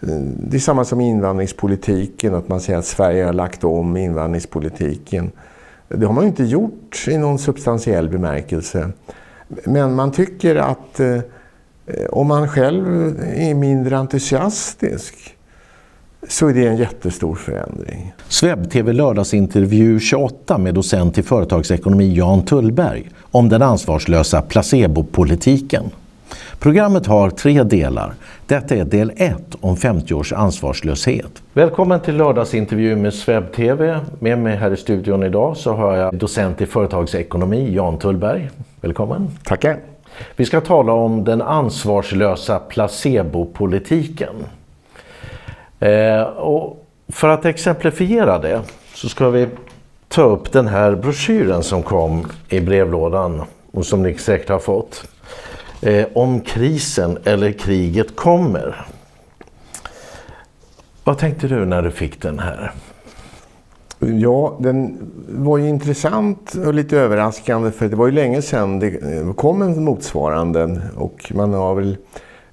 Eh, det är samma som invandringspolitiken, att man säger att Sverige har lagt om invandringspolitiken. Det har man ju inte gjort i någon substantiell bemärkelse. Men man tycker att eh, om man själv är mindre entusiastisk så är det en jättestor förändring. Sveb TV lördagsintervju 28 med docent i företagsekonomi Jan Tullberg om den ansvarslösa placebopolitiken. Programmet har tre delar. Detta är del 1 om 50 års ansvarslöshet. Välkommen till lördagsintervju med Sveb TV. Med mig här i studion idag så har jag docent i företagsekonomi Jan Tullberg. Välkommen. Tackar. Vi ska tala om den ansvarslösa placebopolitiken. Eh, och för att exemplifiera det så ska vi ta upp den här broschyren som kom i brevlådan och som ni säkert har fått. Eh, om krisen eller kriget kommer. Vad tänkte du när du fick den här? Ja, den var ju intressant och lite överraskande för det var ju länge sedan det eh, kom en motsvarande och man har väl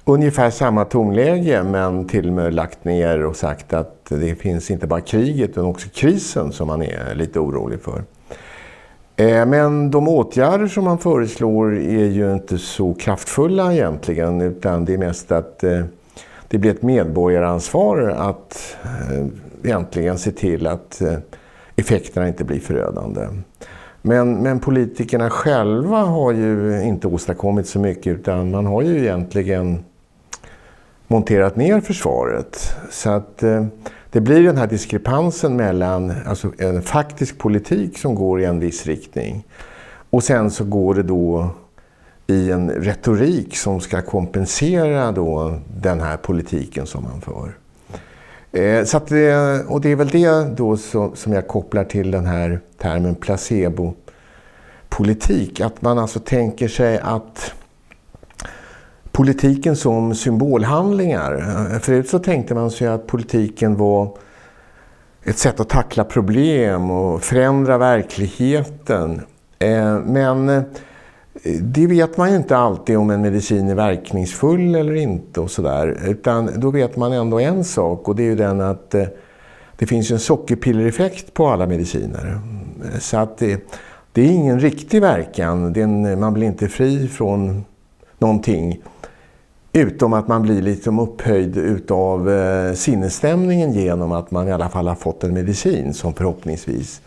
ungefär samma tonläge men till och med lagt ner och sagt att det finns inte bara kriget utan också krisen som man är lite orolig för. Eh, men de åtgärder som man föreslår är ju inte så kraftfulla egentligen utan det är mest att eh, det blir ett medborgaransvar att eh, egentligen se till att effekterna inte blir förödande. Men, men politikerna själva har ju inte åstadkommit så mycket utan man har ju egentligen monterat ner försvaret. Så att eh, det blir den här diskrepansen mellan alltså en faktisk politik som går i en viss riktning och sen så går det då i en retorik som ska kompensera då den här politiken som man för. Eh, så det, eh, och det är väl det då som, som jag kopplar till den här termen placebo-politik. Att man alltså tänker sig att politiken som symbolhandlingar. Förut så tänkte man sig att politiken var ett sätt att tackla problem och förändra verkligheten. Eh, men eh, det vet man ju inte alltid om en medicin är verkningsfull eller inte och sådär. Utan då vet man ändå en sak och det är ju den att eh, det finns en sockerpillereffekt på alla mediciner. Så att det, det är ingen riktig verkan. En, man blir inte fri från någonting. Utom att man blir lite upphöjd utav eh, sinnesstämningen genom att man i alla fall har fått en medicin som förhoppningsvis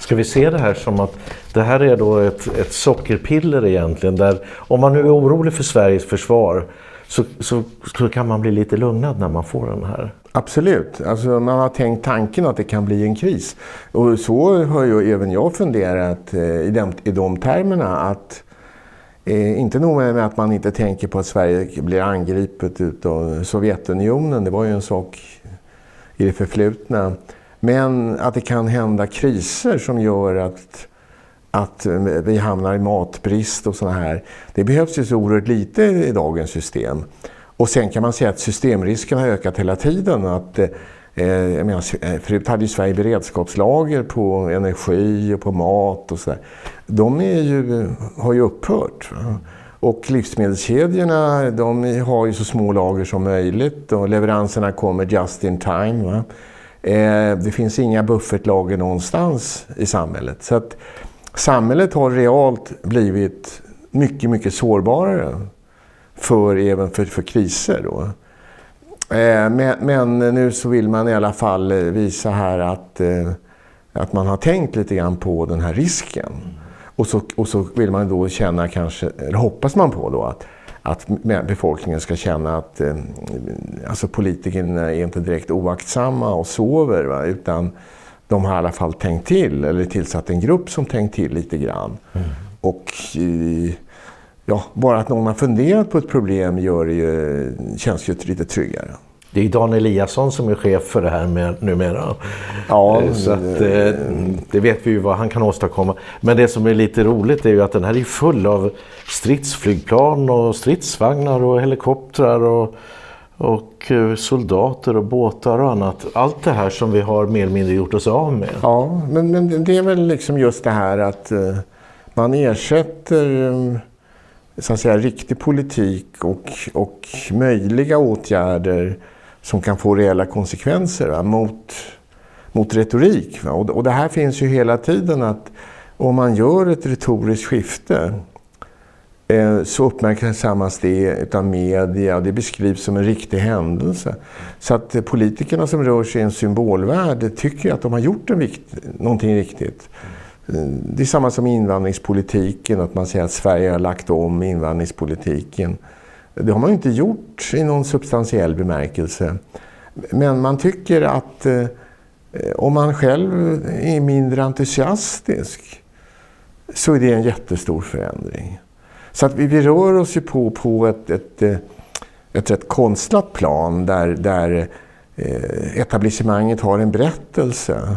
Ska vi se det här som att det här är då ett, ett sockerpiller egentligen där om man nu är orolig för Sveriges försvar så, så, så, kan man bli lite lugnad när man får den här. Absolut, alltså man har tänkt tanken att det kan bli en kris. Och så har ju även jag funderat eh, i, de, i de termerna att Eh, inte nog med att man inte tänker på att Sverige blir angripet av Sovjetunionen, det var ju en sak i det förflutna. Men att det kan hända kriser som gör att, att eh, vi hamnar i matbrist och sådana här. Det behövs ju så oerhört lite i dagens system. Och sen kan man säga att systemrisken har ökat hela tiden. Att, eh, Eh, jag menar, eh, förut hade ju Sverige beredskapslager på energi och på mat och sådär de är ju, har ju upphört. Och livsmedelskedjorna de har ju så små lager som möjligt och leveranserna kommer just in time. Va? Eh, det finns inga buffertlager någonstans i samhället. Så att samhället har realt blivit mycket, mycket sårbarare för, även för, för kriser. Då. Eh, men, men, nu så vill man i alla fall visa här att, eh, att man har tänkt lite grann på den här risken. Och så, och så vill man då känna kanske, eller hoppas man på då att, att befolkningen ska känna att eh, alltså politikerna är inte direkt oaktsamma och sover va, utan de har i alla fall tänkt till eller tillsatt en grupp som tänkt till lite grann. Mm. Och eh, ja, bara att någon har funderat på ett problem gör det ju, känns ju lite tryggare. Det är Dan Eliasson som är chef för det här med, numera. Ja, eh, så att, eh, det vet vi ju vad han kan åstadkomma. Men det som är lite roligt är ju att den här är full av stridsflygplan och stridsvagnar och helikoptrar och, och eh, soldater och båtar och annat. Allt det här som vi har mer eller mindre gjort oss av med. Ja, men, men det är väl liksom just det här att man ersätter så att säga, riktig politik och, och möjliga åtgärder som kan få reella konsekvenser va, mot, mot retorik. Va? Och, och det här finns ju hela tiden att om man gör ett retoriskt skifte eh, så uppmärksammas det av media och det beskrivs som en riktig händelse. Så att eh, politikerna som rör sig i en symbolvärld tycker att de har gjort en vikt, någonting riktigt. Eh, det är samma som invandringspolitiken, att man säger att Sverige har lagt om invandringspolitiken. Det har man ju inte gjort i någon substantiell bemärkelse. Men man tycker att eh, om man själv är mindre entusiastisk så är det en jättestor förändring. Så att vi, vi rör oss ju på, på ett, ett, eh, ett rätt konstlat plan där, där eh, etablissemanget har en berättelse.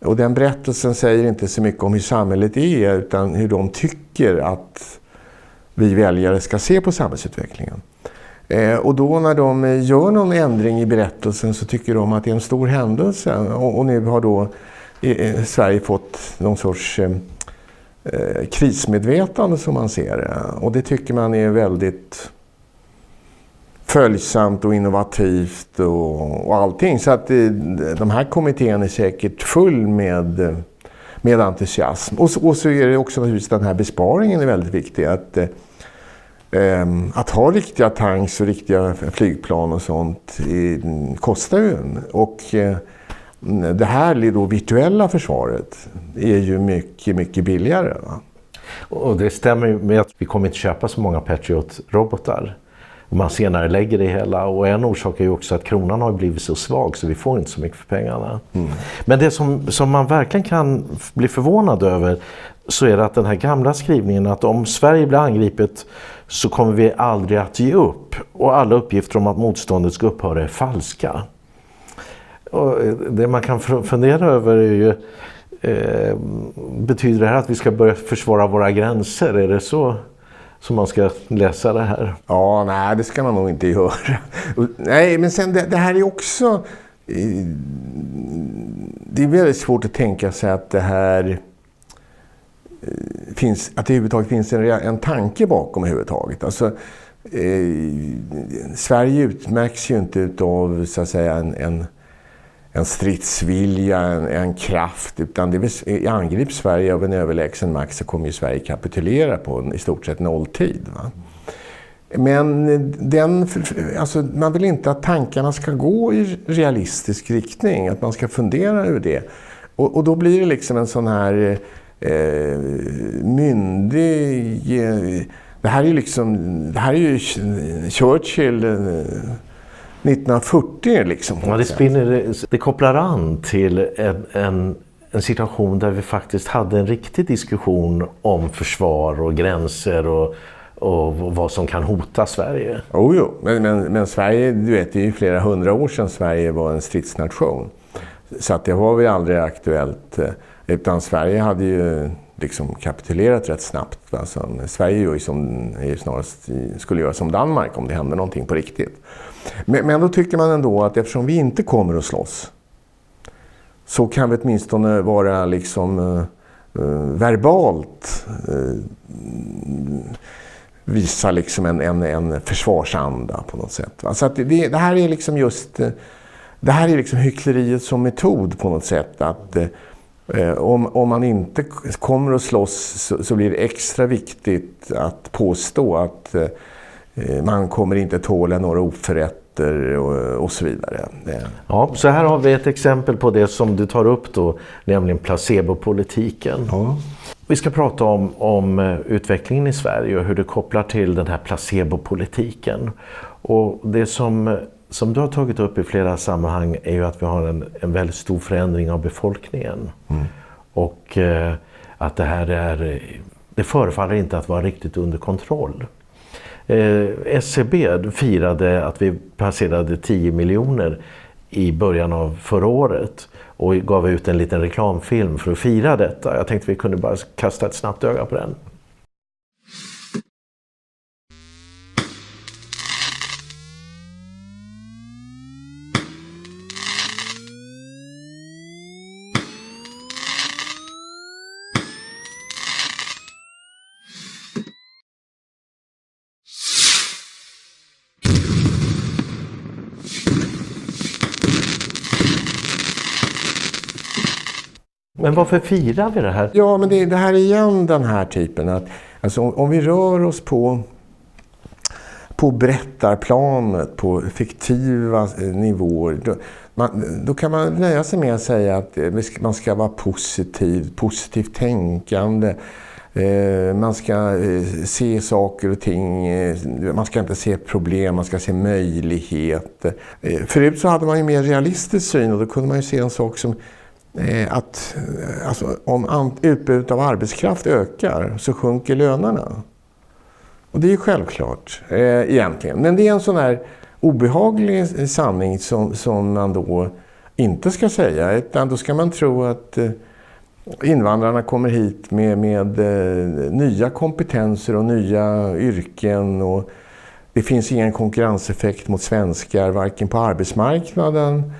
Och den berättelsen säger inte så mycket om hur samhället är utan hur de tycker att vi väljare ska se på samhällsutvecklingen. Eh, och då när de eh, gör någon ändring i berättelsen så tycker de att det är en stor händelse. Och, nu har då eh, Sverige fått någon sorts krismedvetande som man ser det. Och det tycker man är väldigt följsamt och innovativt och, och allting. Så att det, de här kommittén är säkert full med, eh, med entusiasm. Och så, och så är det också naturligtvis den här besparingen är väldigt viktig. Att, eh, ehm, att ha riktiga tanks och riktiga flygplan och sånt i, kostar ju. Och eh, det här då virtuella försvaret är ju mycket, mycket billigare. Va? Och det stämmer ju med att vi kommer inte köpa så många Patriot-robotar. Man senare lägger det hela och en orsak är ju också att kronan har blivit så svag så vi får inte så mycket för pengarna. Mm. Men det som, som man verkligen kan bli förvånad över så är det att den här gamla skrivningen att om Sverige blir angripet så kommer vi aldrig att ge upp och alla uppgifter om att motståndet ska upphöra är falska. Och det man kan fundera över är ju eh, betyder det här att vi ska börja försvara våra gränser? Är det så som man ska läsa det här? Ja, nej det ska man nog inte göra. nej, men sen det, det här är också... Det är väldigt svårt att tänka sig att det här eh, finns, att det överhuvudtaget finns en, en tanke bakom överhuvudtaget. Alltså, eh, Sverige utmärks ju inte av så att säga en, en en stridsvilja, en, en kraft. Utan det angrips Sverige av en överlägsen makt så kommer ju Sverige kapitulera på en, i stort sett nolltid. Va? Men den, alltså man vill inte att tankarna ska gå i realistisk riktning, att man ska fundera över det. Och, och då blir det liksom en sån här eh, myndig... Eh, det här är ju liksom, det här är ju Churchill, eh, 1940 liksom. Ja, det, spinner, det kopplar an till en, en, en, situation där vi faktiskt hade en riktig diskussion om försvar och gränser och, och vad som kan hota Sverige. Oh, jo, men, men, men Sverige, du vet, det är ju flera hundra år sedan Sverige var en stridsnation. Så att det var väl aldrig aktuellt. Eh, utan Sverige hade ju liksom kapitulerat rätt snabbt. Alltså, Sverige gör ju som, är snarast, skulle göra som Danmark om det hände någonting på riktigt. Men, men då tycker man ändå att eftersom vi inte kommer att slåss så kan vi åtminstone vara liksom uh, verbalt uh, visa liksom en, en, en försvarsanda på något sätt. Va? Så att det, det, här är liksom just det här är liksom hyckleriet som metod på något sätt. Att om, om man inte kommer att slåss så, så blir det extra viktigt att påstå att Eh, man kommer inte tåla några oförrätter och, och så vidare. Ja, så här har vi ett exempel på det som du tar upp då, nämligen placebopolitiken. Ja. Vi ska prata om, om eh, utvecklingen i Sverige och hur det kopplar till den här placebopolitiken. Och det som, som du har tagit upp i flera sammanhang är ju att vi har en, en väldigt stor förändring av befolkningen. Mm. Och eh, att det här är, det förefaller inte att vara riktigt under kontroll. Eh, SCB firade att vi passerade 10 miljoner i början av förra året och gav ut en liten reklamfilm för att fira detta. Jag tänkte vi kunde bara kasta ett snabbt öga på den. Men varför firar vi det här? Ja, men det, det här är igen den här typen att alltså, om, om vi rör oss på på berättarplanet, på fiktiva eh, nivåer. Då, man, då kan man nöja sig med att säga att eh, man ska vara positiv, positivt tänkande. Eh, man ska se saker och ting, man ska inte se problem, man ska se möjligheter. Förut så hade man ju mer realistisk syn och då kunde man ju se en sak som Eh, att eh, alltså, om utbudet av arbetskraft ökar så sjunker lönerna. Och det är ju självklart eh, egentligen. Men det är en sån här obehaglig sanning som, som man då inte ska säga. Utan då ska man tro att eh, invandrarna kommer hit med, med eh, nya kompetenser och nya yrken. Och det finns ingen konkurrenseffekt mot svenskar, varken på arbetsmarknaden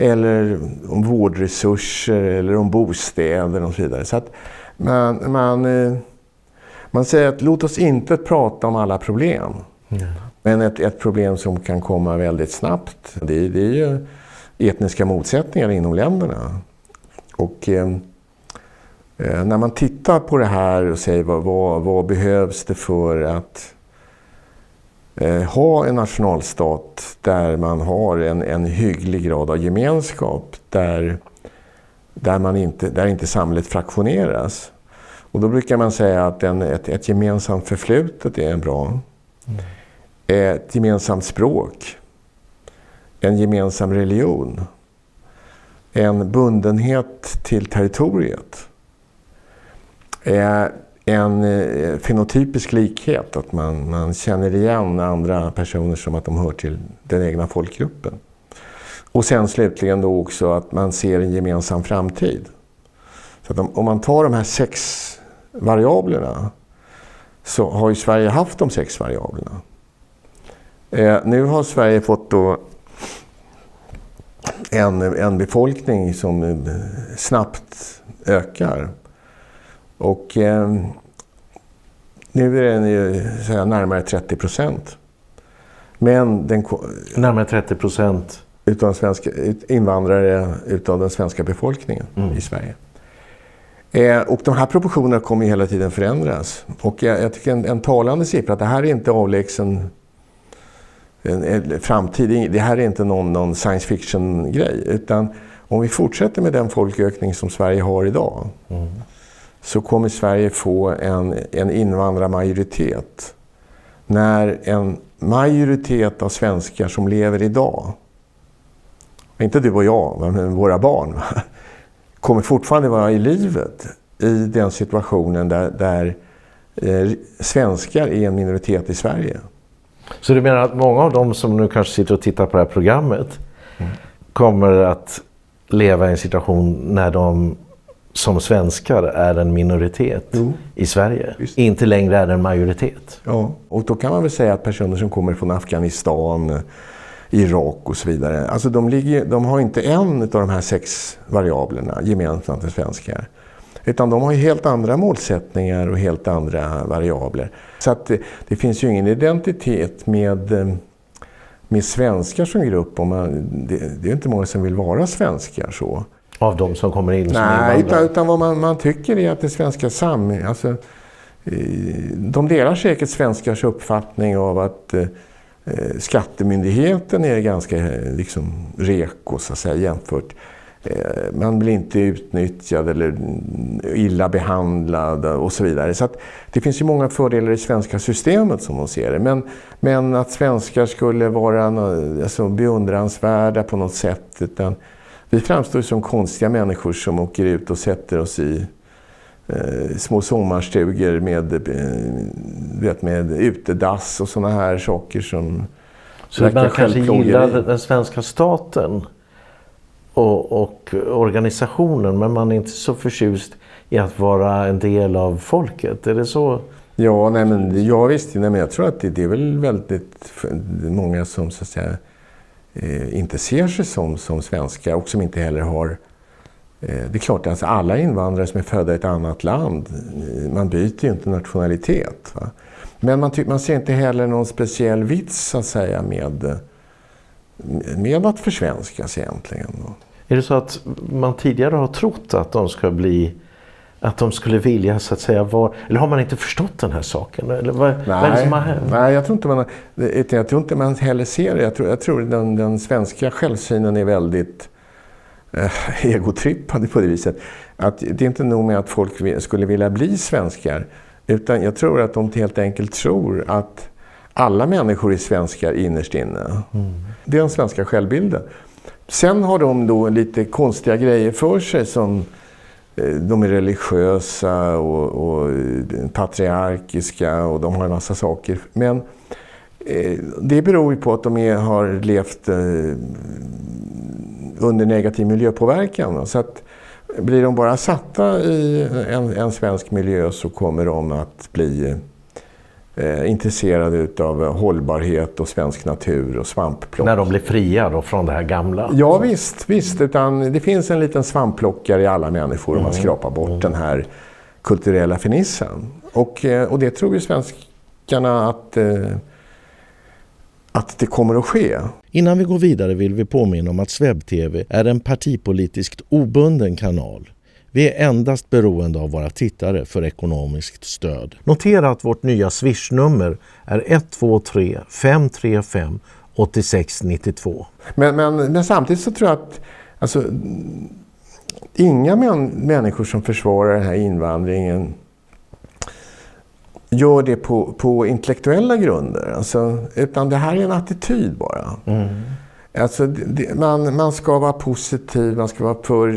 eller om vårdresurser eller om bostäder och så vidare. Så att man, man eh, man säger att låt oss inte prata om alla problem. Mm. Men ett, ett, problem som kan komma väldigt snabbt, det, det är ju etniska motsättningar inom länderna. Och eh, eh, när man tittar på det här och säger vad, vad, vad behövs det för att eh, ha en nationalstat där man har en, en hygglig grad av gemenskap, där, där, man inte, där inte samhället fraktioneras. Och då brukar man säga att en, ett, ett gemensamt förflutet är bra. Mm. Ett gemensamt språk. En gemensam religion. En bundenhet till territoriet. En eh, fenotypisk likhet, att man, man känner igen andra personer som att de hör till den egna folkgruppen. Och sen slutligen då också att man ser en gemensam framtid. Så att om, om man tar de här sex variablerna så har ju Sverige haft de sex variablerna. Eh, nu har Sverige fått då en, en befolkning som snabbt ökar. Och eh, nu är den ju säga, närmare 30 procent. Men den, närmare 30 procent? Utav svenska, invandrare utav den svenska befolkningen mm. i Sverige. Eh, och de här proportionerna kommer hela tiden förändras. Och jag, jag tycker en, en talande siffra, att det här är inte avlägsen en, en framtid. Det här är inte någon, någon science fiction-grej. Utan om vi fortsätter med den folkökning som Sverige har idag mm. Så kommer Sverige få en, en invandrarmajoritet. När en majoritet av svenskar som lever idag, inte du och jag, men våra barn, kommer fortfarande vara i livet i den situationen där, där eh, svenskar är en minoritet i Sverige. Så du menar att många av dem som nu kanske sitter och tittar på det här programmet mm. kommer att leva i en situation när de som svenskar är en minoritet jo. i Sverige. Just. Inte längre är en majoritet. Ja, och då kan man väl säga att personer som kommer från Afghanistan, Irak och så vidare. Alltså de, ligger, de har inte en av de här sex variablerna gemensamt med svenskar. Utan de har helt andra målsättningar och helt andra variabler. Så att det, det finns ju ingen identitet med, med svenskar som grupp. Om man, det, det är inte många som vill vara svenskar så. Av de som kommer in som Nej, utan, utan vad man, man, tycker är att det svenska samhället... Alltså, de delar säkert svenskars uppfattning av att Eh, skattemyndigheten är ganska eh, liksom, reko så att säga, jämfört. Eh, man blir inte utnyttjad eller illa behandlad och så vidare. Så det finns ju många fördelar i svenska systemet som man ser det. Men, men att svenskar skulle vara alltså, beundransvärda på något sätt. Utan vi framstår som konstiga människor som åker ut och sätter oss i eh, små sommarstugor med, eh, med utedass och sådana här saker som Så man kanske gillar den svenska staten och, och, organisationen men man är inte så förtjust i att vara en del av folket? Är det så? Ja, nej, men, ja visst. Nej, men jag tror att det, det är väl väldigt många som så att säga, eh, inte ser sig som, som svenskar och som inte heller har eh, det är klart, alltså alla invandrare som är födda i ett annat land, eh, man byter ju inte nationalitet. Va? Men man, man ser inte heller någon speciell vits så att säga med, med att försvenskas egentligen. Är det så att man tidigare har trott att de ska bli att de skulle vilja så att säga vara, eller har man inte förstått den här saken? Eller vad, nej, vad är det som har hänt? Nej, jag tror inte man, jag tror inte man heller ser det. Jag tror, jag tror den, den svenska självsynen är väldigt eh, egotrippad på det viset. Att det är inte nog med att folk skulle vilja bli svenskar. Utan jag tror att de helt enkelt tror att alla människor är svenskar innerst inne. Mm. Det är den svenska självbilden. Sen har de då lite konstiga grejer för sig som Eh, de är religiösa och, och eh, patriarkiska och de har en massa saker. Men eh, det beror ju på att de är, har levt eh, under negativ miljöpåverkan. Så att blir de bara satta i en, en svensk miljö så kommer de att bli eh, eh, intresserade av hållbarhet och svensk natur och svampplock. När de blir fria då från det här gamla? Ja visst, visst. Utan det finns en liten svampplockare i alla människor om man mm. skrapar bort mm. den här kulturella finissen. Och, eh, och det tror ju svenskarna att, eh, att det kommer att ske. Innan vi går vidare vill vi påminna om att SvebTV är en partipolitiskt obunden kanal. Vi är endast beroende av våra tittare för ekonomiskt stöd. Notera att vårt nya swishnummer är 123 535 8692. Men, men, men samtidigt så tror jag att alltså, inga män, människor som försvarar den här invandringen gör det på, på intellektuella grunder. Alltså, utan det här är en attityd bara. Mm. Alltså, det, man, man ska vara positiv, man ska vara för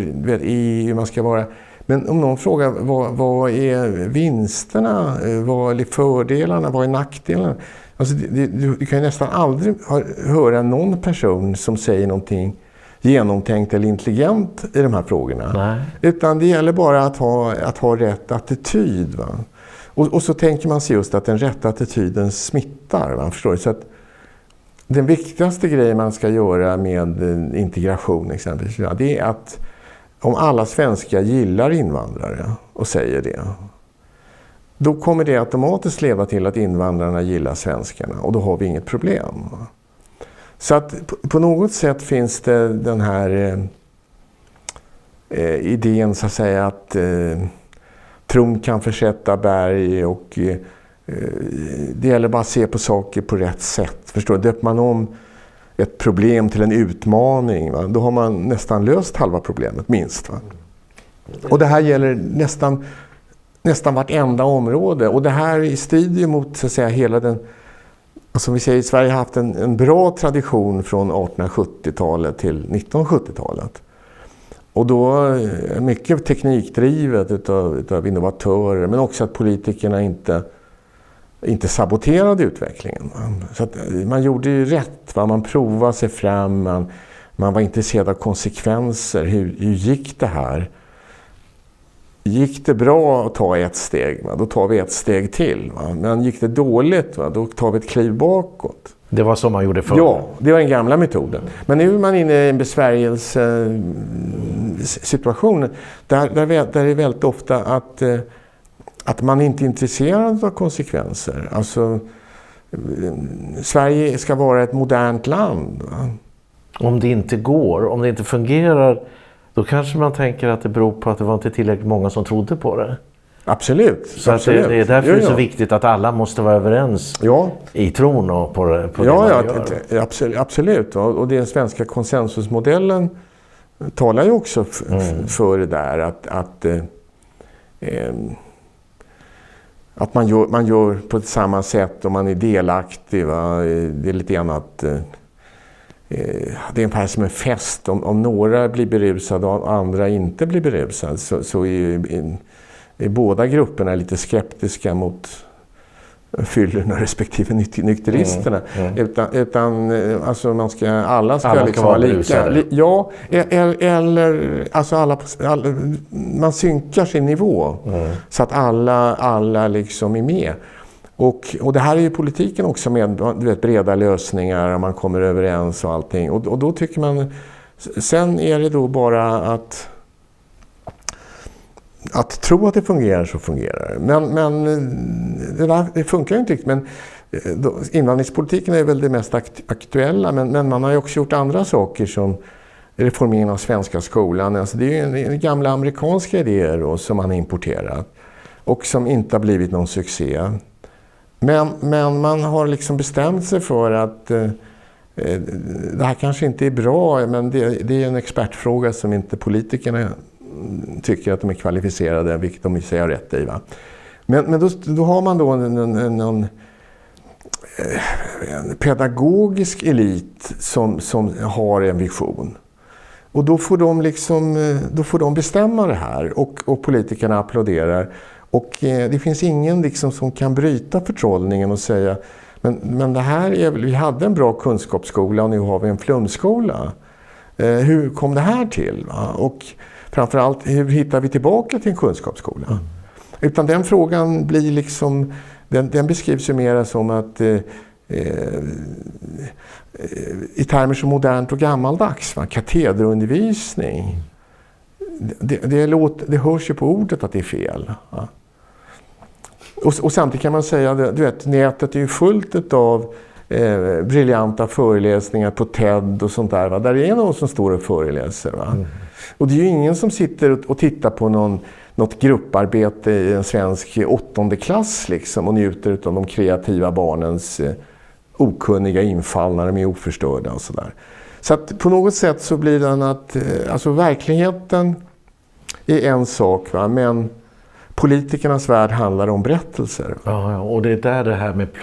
EU, man ska vara... Men om någon frågar vad, vad är vinsterna, vad är fördelarna, vad är nackdelarna? Alltså, det, du, du kan ju nästan aldrig höra någon person som säger någonting genomtänkt eller intelligent i de här frågorna. Nej. Utan det gäller bara att ha, att ha rätt attityd. Va? Och, och, så tänker man sig just att den rätta attityden smittar. Va? Förstår du? Så att den viktigaste grejen man ska göra med eh, integration exempelvis, det är att om alla svenskar gillar invandrare och säger det, då kommer det automatiskt leda till att invandrarna gillar svenskarna och då har vi inget problem. Så att på något sätt finns det den här eh, eh idén så att säga att eh, tron kan försätta berg och eh, Eh, det gäller bara att se på saker på rätt sätt. Förstår du? Döper man om ett problem till en utmaning, va? då har man nästan löst halva problemet, minst. Va? Och det här gäller nästan, nästan vartenda område. Och det här strider mot så att säga, hela den... som vi säger, Sverige har haft en, en bra tradition från 1870-talet till 1970-talet. Och då eh, mycket teknikdrivet utav, utav innovatörer men också att politikerna inte, inte saboterade utvecklingen. Så man gjorde ju rätt, va? man provade sig fram, man, man var intresserad av konsekvenser. Hur, hur gick det här? Gick det bra att ta ett steg, va? då tar vi ett steg till. Va? Men gick det dåligt, va? då tar vi ett kliv bakåt. Det var så man gjorde förr? Ja, det var den gamla metoden. Men nu är man inne i en besvärjelsesituation där, där, där det är väldigt ofta att, eh, att man inte är intresserad av konsekvenser. Alltså, Sverige ska vara ett modernt land. Om det inte går, om det inte fungerar, då kanske man tänker att det beror på att det var inte tillräckligt många som trodde på det. Absolut. Så absolut. Det, det, är därför ja, ja. det är så viktigt att alla måste vara överens ja. i tron och på, på ja, det man ja, gör. Absolut. absolut. Och den svenska konsensusmodellen talar ju också mm. för det där att, att, eh, att man, gör, man gör på samma sätt och man är delaktig. Va? Det är lite grann att eh, eh, det är ungefär som en fest. Om, om några blir berusade och andra inte blir berusade så, så är båda grupperna lite skeptiska mot fyllorna respektive nykteristerna. Mm, mm. Utan, utan eh, alltså man ska, alla ska, alla liksom vara lika. Li, ja, eller, eller alltså alla, alla, man synkar sin nivå mm. så att alla, alla liksom är med. Och, och det här är ju politiken också med du vet, breda lösningar man kommer överens och allting. Och, och då tycker man... Sen är det då bara att att tro att det fungerar så fungerar Men, men eh, det, där, det funkar ju inte riktigt. Men eh, invandringspolitiken är väl det mest aktuella men, men, man har ju också gjort andra saker som reformeringen av svenska skolan. Alltså det är ju gamla amerikanska idéer då, som man har importerat och som inte har blivit någon succé. Men, men man har liksom bestämt sig för att eh, eh det här kanske inte är bra, men det, det, är en expertfråga som inte politikerna tycker att de är kvalificerade, vilket de i sig har rätt i. Va? Men, men då, då har man då en, en, en, en eh, en pedagogisk elit som, som har en vision. Och då får de, liksom, eh, då får de bestämma det här och, och politikerna applåderar. Och eh, det finns ingen liksom som kan bryta förtrollningen och säga men, men det här är, vi hade en bra kunskapsskola och nu har vi en flumskola. Eh, hur kom det här till? Va? Och framförallt, hur hittar vi tillbaka till en kunskapsskola? Mm. Utan den frågan blir liksom den, den beskrivs ju mera som att eh, eh, i termer som modernt och gammaldags, va? katederundervisning. Det, det, låter, det hörs ju på ordet att det är fel. Och, och, samtidigt kan man säga, du vet, nätet är ju fullt av eh, briljanta föreläsningar på TED och sånt där. Va? Där är någon som står och föreläser. Va? Mm. Och det är ju ingen som sitter och, och tittar på någon något grupparbete i en svensk åttonde klass liksom, och njuter av de kreativa barnens eh, okunniga infall när de är oförstörda och sådär. Så att på något sätt så blir den att, eh, alltså verkligheten är en sak, va? men politikernas värld handlar om berättelser. Ja, och det är där det här med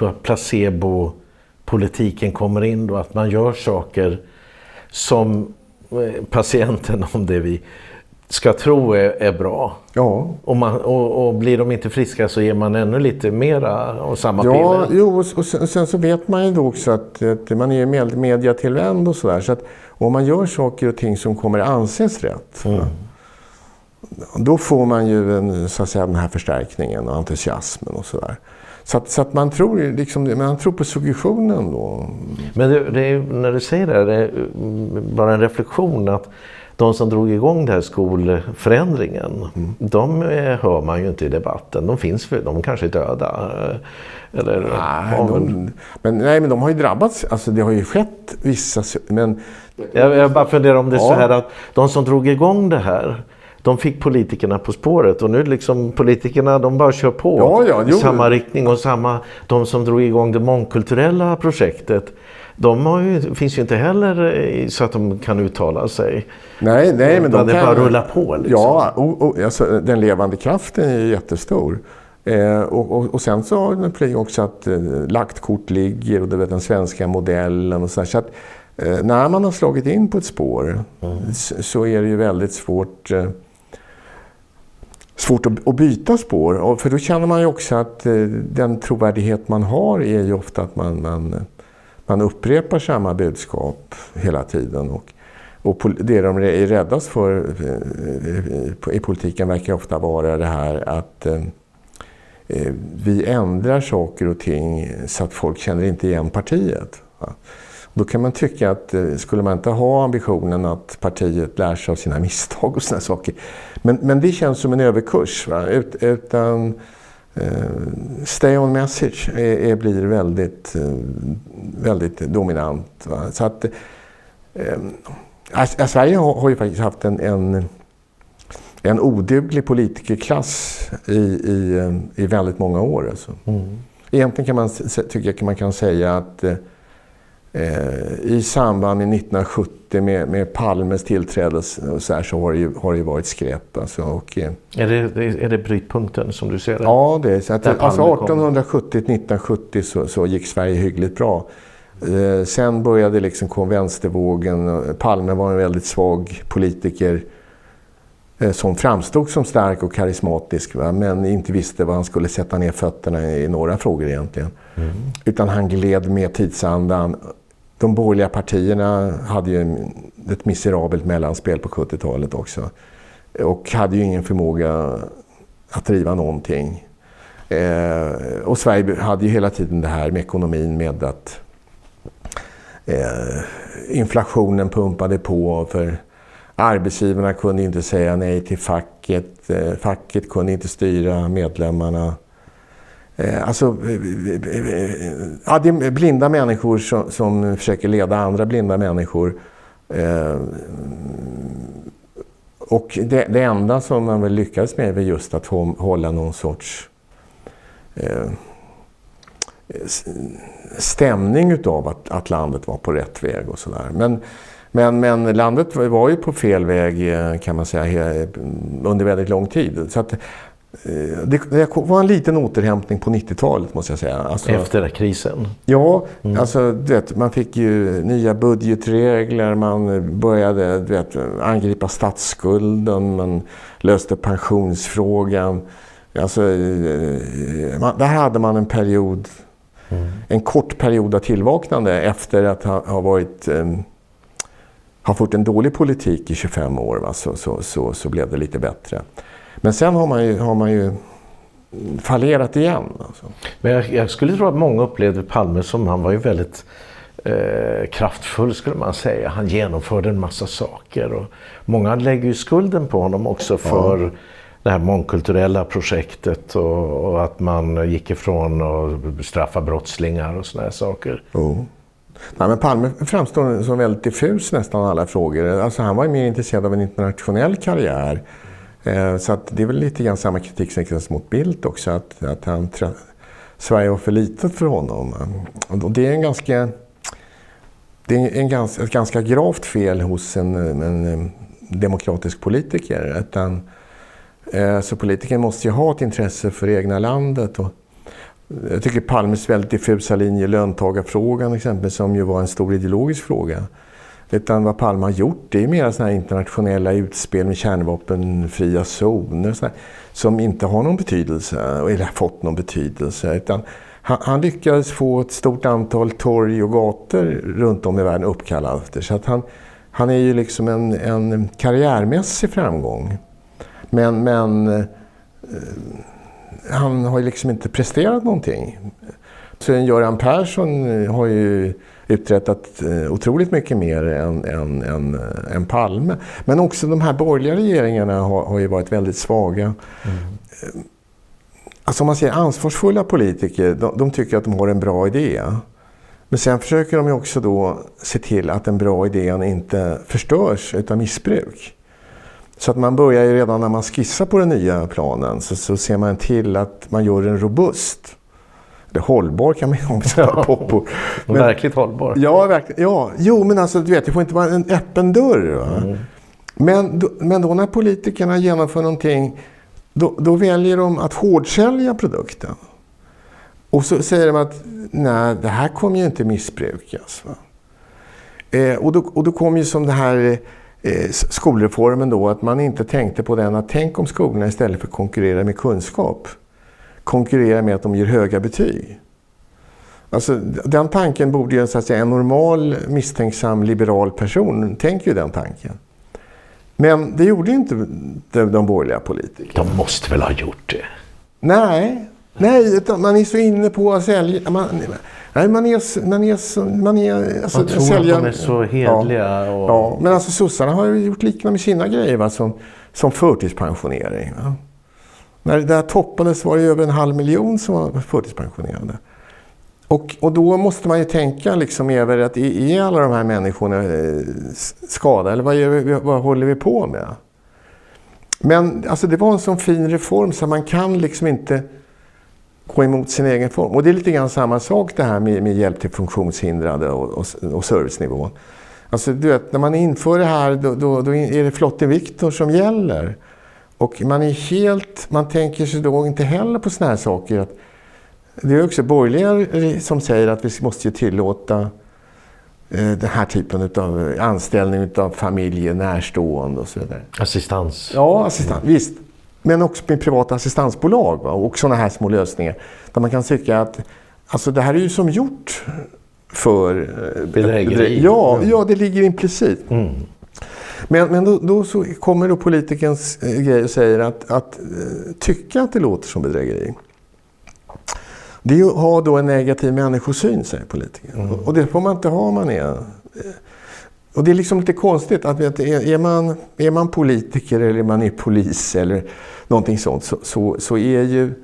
placebo-politiken kommer in då, att man gör saker som eh, patienten, om det vi, ska tro är, är bra. Ja. Och, man, och, och, blir de inte friska så ger man ännu lite mera och samma ja, piller. Jo, och, och sen, sen, så vet man ju då också att, att man är med, mediatillvänd och sådär. Så att om man gör saker och ting som kommer anses rätt. Mm. Då får man ju en, så att säga, den här förstärkningen och entusiasmen och sådär. Så att, så att man, tror, liksom, man tror på suggestionen då. Men det, det är, när du säger det, det är bara en reflektion att de som drog igång den här skolförändringen, mm. de eh, hör man ju inte i debatten. De finns de kanske är döda. Eh, eller, nej, de, men, nej, men de har ju drabbats. Alltså, det har ju skett vissa... Men, jag, jag bara funderar om det är ja. så här att de som drog igång det här, de fick politikerna på spåret och nu liksom politikerna de bara kör på ja, ja, i samma riktning och samma, de som drog igång det mångkulturella projektet de ju, finns ju inte heller så att de kan uttala sig. Nej, nej men de det kan... bara rullar på. Liksom. Ja, och, och, alltså, den levande kraften är jättestor. Eh, och, och, och, sen så har den också att eh, lagt kort ligger och du vet, den svenska modellen och så, så att eh, när man har slagit in på ett spår mm. så, så, är det ju väldigt svårt eh, svårt att, byta spår. för då känner man ju också att eh, den trovärdighet man har är ju ofta att man, man man upprepar samma budskap hela tiden. Och, och det de är räddast för eh, eh, i politiken verkar ofta vara det här att vi ändrar saker och ting så att folk känner inte igen partiet. Då kan man tycka att skulle man inte ha ambitionen att partiet lär sig av sina misstag och sådana saker. Men, men det känns som en överkurs. Va? Ut, utan Eh, stay on message är, är, blir väldigt, eh, väldigt dominant. Va? Så att, eh, Sverige har, har, ju faktiskt haft en, en, en oduglig politikerklass i, i, i väldigt många år. Alltså. Mm. Egentligen kan man, tycker jag man kan säga att Eh, I samband med 1970 med, med Palmes tillträde så, här, så har, det ju, har det varit skräp. Alltså, och, eh, är, det, är det brytpunkten som du ser det? Ja, det är så. Att, alltså 1870-1970 så, så gick Sverige hyggligt bra. Eh, sen började liksom kom vänstervågen. Palme var en väldigt svag politiker eh, som framstod som stark och karismatisk va? men inte visste var han skulle sätta ner fötterna i några frågor egentligen. Mm. Utan han gled med tidsandan de borgerliga partierna hade ju ett miserabelt mellanspel på 70-talet också. Och hade ju ingen förmåga att driva någonting. Eh, och Sverige hade ju hela tiden det här med ekonomin med att eh, inflationen pumpade på för arbetsgivarna kunde inte säga nej till facket. Eh, facket kunde inte styra medlemmarna. Eh, alltså, eh, eh, ja, det är blinda människor som, som försöker leda andra blinda människor. Eh, och det, det, enda som man väl lyckades med var just att hålla någon sorts eh, stämning utav att, att landet var på rätt väg och sådär. Men, men, men landet var ju på fel väg kan man säga under väldigt lång tid. Så att, det, det var en liten återhämtning på 90-talet måste jag säga. Alltså, Efter krisen? Ja, mm. alltså, vet, man fick ju nya budgetregler, man började vet, angripa statsskulden, man löste pensionsfrågan. Alltså, eh, man, där hade man en period, mm. en kort period av tillvaknande efter att ha, ha varit um, har fått en dålig politik i 25 år va? Så, så, så, så blev det lite bättre. Men sen har man ju, har man ju fallerat igen. Alltså. Men jag, jag, skulle tro att många upplevde Palme som, han var ju väldigt eh, kraftfull skulle man säga. Han genomförde en massa saker. Och många lägger ju skulden på honom också för ja. det här mångkulturella projektet och, och, att man gick ifrån att straffa brottslingar och sådana här saker. Oh. Nej, men Palme framstår som väldigt diffus nästan alla frågor. Alltså, han var ju mer intresserad av en internationell karriär. Eh, så att det är väl lite grann samma kritik som riktas mot Bildt också. Att, att han, Sverige var för litet för honom. Och det är en ganska... Det är en ganska, ett ganska gravt fel hos en, en demokratisk politiker. Utan, eh, så politikern måste ju ha ett intresse för det egna landet. Och, jag tycker Palmes väldigt diffusa linje, löntagarfrågan exempelvis, som ju var en stor ideologisk fråga. Utan vad Palme har gjort det är mer såna här internationella utspel med kärnvapenfria zoner här, som inte har någon betydelse, eller har fått någon betydelse. Utan han, han, lyckades få ett stort antal torg och gator runt om i världen uppkallade efter. Så att han, han är ju liksom en, en karriärmässig framgång. Men, men eh, han har ju liksom inte presterat någonting. Så Göran Persson har ju uträttat eh, otroligt mycket mer än, än, än, eh, än Palme. Men också de här borgerliga regeringarna har, har ju varit väldigt svaga. Mm. Alltså om man säger ansvarsfulla politiker, de, de, tycker att de har en bra idé. Men sen försöker de ju också då se till att den bra idén inte förstörs utav missbruk. Så att man börjar ju redan när man skissar på den nya planen så, så ser man till att man gör den robust. Eller hållbar kan man ju också ja, på. Men, verkligt hållbar. Ja, verkligen. Ja, jo, men alltså du vet, det får inte vara en öppen dörr. Mm. Men, då, men då när politikerna genomför någonting, då, då väljer de att hårdsälja produkten. Och så säger de att nej, det här kommer ju inte missbrukas. Eh, och, då, och då kommer ju som det här eh, skolreformen då, att man inte tänkte på den att tänk om skolorna istället för att konkurrera med kunskap konkurrerar med att de ger höga betyg. Alltså, den tanken borde ju så att säga, en normal misstänksam liberal person tänker ju den tanken. Men det gjorde inte de, de borgerliga politikerna. De måste väl ha gjort det? Nej, nej man är så inne på att sälja. Man, nej, man är, man är, man är alltså, man tror sälja, att de är så hedliga. Ja, och... ja, men alltså sossarna har ju gjort liknande med sina grejer va, som, som förtidspensionering. Va? När det där toppades var det över en halv miljon som var förtidspensionerade. Och, och då måste man ju tänka liksom över att är alla de här människorna eh, skadade eller vad, vi, vad håller vi på med? Men alltså, det var en sån fin reform så man kan liksom inte gå emot sin egen form. Och det är lite grann samma sak det här med, med hjälp till funktionshindrade och, och, och servicenivån. Alltså, du vet, när man inför det här då, då, då är det Flotte Viktor som gäller. Och man är helt, man tänker sig då inte heller på såna här saker. Att det är också borgerliga som säger att vi måste tillåta eh, den här typen av anställning av familjer, närstående och så vidare. Assistans? Ja, assistans, visst. Men också med privata assistansbolag va? och sådana här små lösningar. Där man kan tycka att alltså, det här är ju som gjort för eh, bedrägeri. Ja, ja, det ligger implicit. Mm. Men, men då, då så kommer då politikerns eh, grej och säger att, att eh, tycka att det låter som bedrägeri. Det är att ha då en negativ människosyn, säger politikern. Mm. Och det får man inte ha om man är... Eh, och det är liksom lite konstigt att vet, är, man, är man politiker eller man är polis eller någonting sånt så, så, så är ju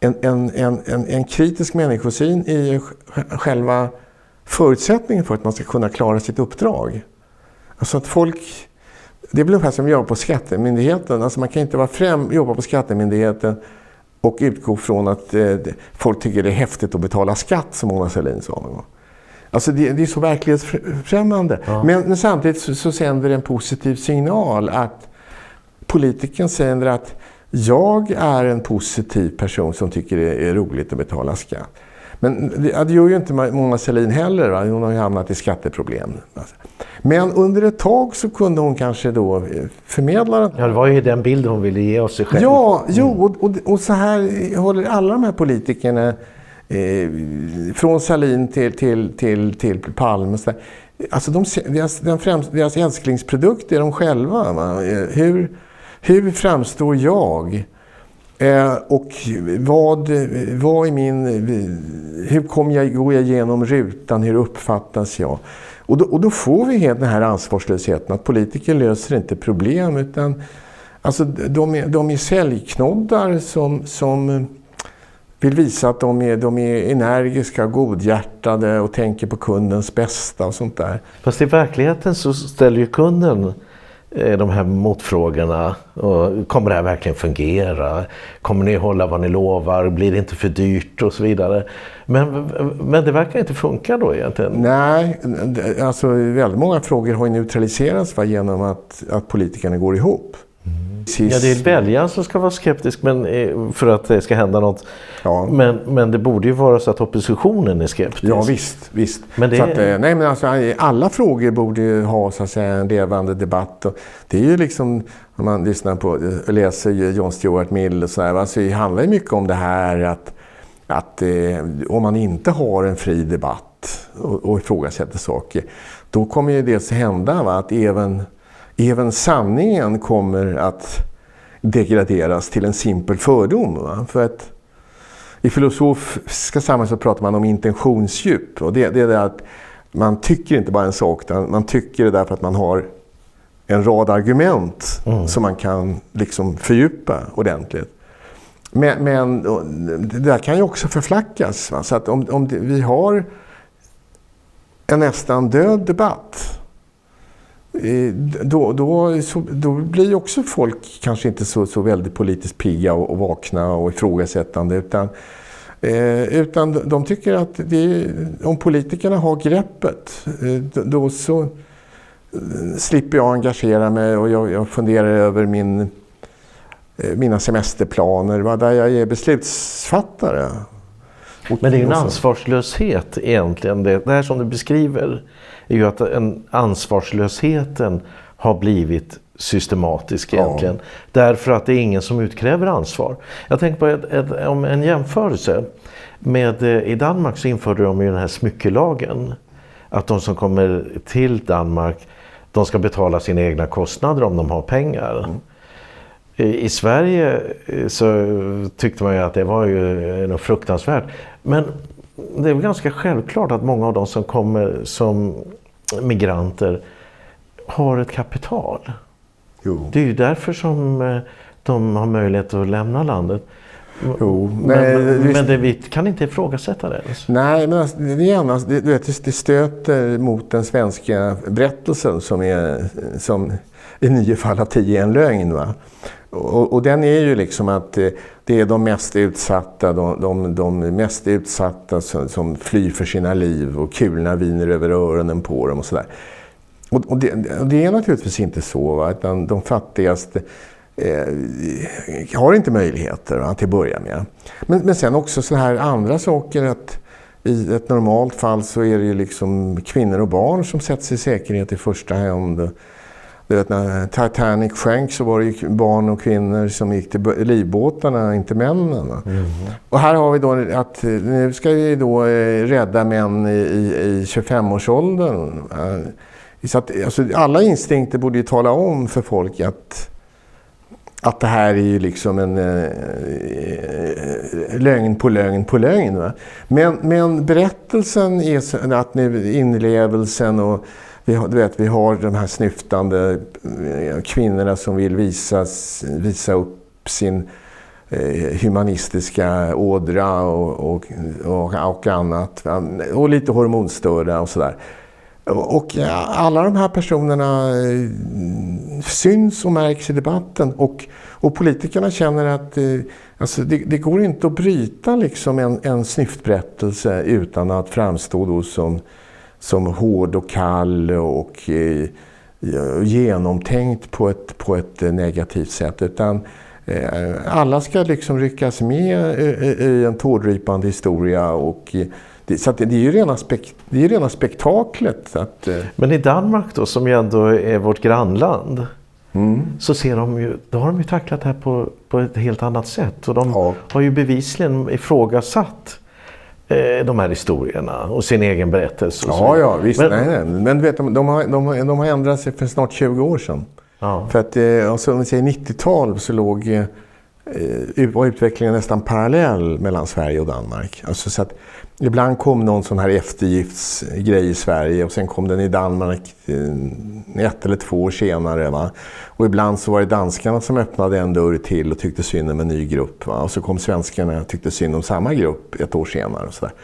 en, en, en, en, en kritisk människosyn är ju själva förutsättningen för att man ska kunna klara sitt uppdrag. Alltså att folk... Det blir ungefär som att jobba på Skattemyndigheten. Alltså man kan inte vara främ, jobba på Skattemyndigheten och utgå från att eh, folk tycker det är häftigt att betala skatt, som Mona Sahlin sa någon gång. Alltså det, det är så verklighetsfrämmande. Ja. Men, men, samtidigt så, så sänder det en positiv signal att politikern säger att jag är en positiv person som tycker det är roligt att betala skatt. Men det, det gör ju inte Mona Sahlin heller. Va? Hon har ju hamnat i skatteproblem. Men under ett tag så kunde hon kanske då eh, förmedla den. Ja, det var ju den bilden hon ville ge oss sig själv. Ja, jo, och, och, och så här håller alla de här politikerna eh, från Salin till, till, till, till Palme. Så där. Alltså de, deras, den främst, deras älsklingsprodukt är de själva. Va? Eh, hur, hur framstår jag? Eh, och vad, vad är min... Hur kommer jag, går jag igenom rutan? Hur uppfattas jag? Och då, och då får vi den här ansvarslösheten att politiker löser inte problem utan alltså, de, är, de är säljknoddar som, som vill visa att de är, de är energiska, godhjärtade och tänker på kundens bästa och sånt där. Fast i verkligheten så ställer ju kunden Eh, de här motfrågorna. Och kommer det här verkligen fungera? Kommer ni hålla vad ni lovar? Blir det inte för dyrt? Och så vidare. Men, men det verkar inte funka då egentligen? Nej, alltså väldigt många frågor har neutraliserats genom att, att politikerna går ihop. Sist... Ja, det är väljaren som ska vara skeptisk men, eh, för att det ska hända något. Ja. Men, men det borde ju vara så att oppositionen är skeptisk. Ja visst. visst. Men det... så att, eh, nej, men alltså, alla frågor borde ju ha så att säga, en levande debatt. Och det är ju liksom, om man lyssnar på eh, läser John Stuart Mill och så här, alltså, det handlar ju mycket om det här att, att eh, om man inte har en fri debatt och, och ifrågasätter saker, då kommer ju det hända va, att även även sanningen kommer att degraderas till en simpel fördom. Va? För att i filosofiska sammanhang så pratar man om intentionsdjup. Och det, det är det att man tycker inte bara en sak, utan man tycker det därför att man har en rad argument mm. som man kan liksom fördjupa ordentligt. Men, men det där kan ju också förflackas. Va? Så att om, om det, vi har en nästan död debatt då, då, så, då blir också folk kanske inte så, så väldigt politiskt pigga och, och vakna och ifrågasättande. Utan, eh, utan de tycker att det, om politikerna har greppet, eh, då så eh, slipper jag engagera mig och jag, jag funderar över min, eh, mina semesterplaner, vad där jag är beslutsfattare. Men det är ju en ansvarslöshet egentligen, det, det här som du beskriver är ju att en ansvarslösheten har blivit systematisk egentligen. Ja. Därför att det är ingen som utkräver ansvar. Jag tänker på ett, ett, om en jämförelse. Med, eh, I Danmark så införde de ju den här smyckelagen. Att de som kommer till Danmark de ska betala sina egna kostnader om de har pengar. Mm. I Sverige eh, så tyckte man ju att det var ju något fruktansvärt. Men det är väl ganska självklart att många av de som kommer som migranter har ett kapital. Jo. Det är ju därför som eh, de har möjlighet att lämna landet. Jo, men, men, men det, vi kan inte ifrågasätta det. Nej, men alltså, det, gärna, det, det stöter mot den svenska berättelsen som är som i nio fall av tio är en lögn. Va? Och, och, den är ju liksom att eh, det är de mest utsatta, de, de, de mest utsatta som, som, flyr för sina liv och kulorna viner över öronen på dem och sådär. Och, och, det, och, det, är naturligtvis inte så, va? utan de fattigaste eh, har inte möjligheter va, till att börja med. Men, men sen också så här andra saker att i ett normalt fall så är det ju liksom kvinnor och barn som sätts i säkerhet i första hand. Du vet, när Titanic sjönk så var det barn och kvinnor som gick till livbåtarna, inte männen. Mm. Och här har vi då att nu ska vi då eh, rädda män i, i, i 25-årsåldern. Så att, alltså, alla instinkter borde ju tala om för folk att, att det här är ju liksom en eh, lögn på lögn på lögn. Va? Men, men berättelsen är så att nu inlevelsen och vi har, du vet, vi har de här snyftande eh, kvinnorna som vill visa, visa upp sin eh, humanistiska ådra och, och, och, och annat. Och lite hormonstörda och sådär. Och eh, alla de här personerna syns och märks i debatten och, och politikerna känner att alltså det, det, går inte att bryta liksom en, en snyftberättelse utan att framstå då som, som hård och kall och eh, genomtänkt på ett, på ett negativt sätt. Utan eh, alla ska liksom ryckas med i en tårdrypande historia och det, så det, är ju rena, spek, det är rena spektaklet. Att, eh. Men i Danmark då, som ju ändå är vårt grannland, mm. så ser de ju, då har de ju tacklat det här på, på ett helt annat sätt. Och de ja. har ju bevisligen ifrågasatt eh, de här historierna och sin egen berättelse. ja, ja, visst. Men, nej, nej. Men vet, de, de, har, de, de har ändrat sig för snart 20 år sedan. Ja. För att eh, alltså, om vi säger 90-tal så låg eh, Eh, var utvecklingen nästan parallell mellan Sverige och Danmark. Alltså så att ibland kom någon sån här eftergiftsgrej i Sverige och sen kom den i Danmark eh, ett eller två år senare. Va? Och ibland så var det danskarna som öppnade en dörr till och tyckte synd om en ny grupp. Va? Och så kom svenskarna och tyckte synd om samma grupp ett år senare. Och så där.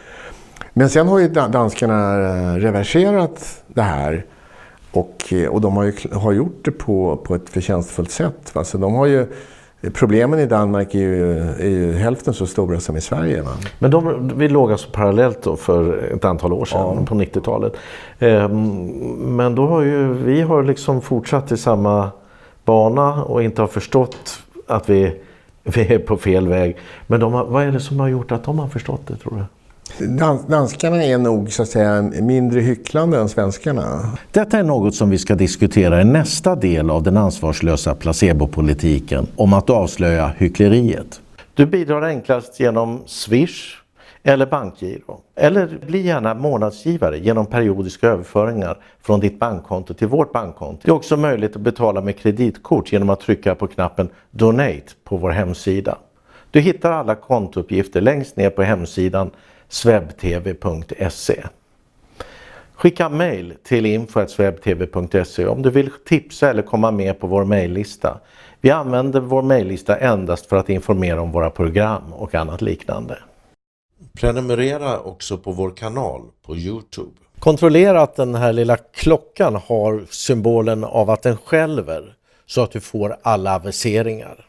Men sen har ju danskarna eh, reverserat det här och, och de har, ju, har gjort det på, på ett förtjänstfullt sätt. Va? Så de har ju Problemen i Danmark är ju, är ju hälften så stora som i Sverige. Va? Men de, vi låg alltså parallellt då för ett antal år sedan, ja. på 90-talet. Eh, men då har ju vi har liksom fortsatt i samma bana och inte har förstått att vi, vi är på fel väg. Men de vad är det som har gjort att de har förstått det tror du? Danskarna är nog så att säga mindre hycklande än svenskarna. Detta är något som vi ska diskutera i nästa del av den ansvarslösa placebopolitiken om att avslöja hyckleriet. Du bidrar enklast genom Swish eller bankgiro. Eller bli gärna månadsgivare genom periodiska överföringar från ditt bankkonto till vårt bankkonto. Det är också möjligt att betala med kreditkort genom att trycka på knappen Donate på vår hemsida. Du hittar alla kontouppgifter längst ner på hemsidan swebtv.se. Skicka mejl till info.swebtv.se om du vill tipsa eller komma med på vår mejllista. Vi använder vår mejllista endast för att informera om våra program och annat liknande. Prenumerera också på vår kanal på Youtube. Kontrollera att den här lilla klockan har symbolen av att den skälver så att du får alla aviseringar.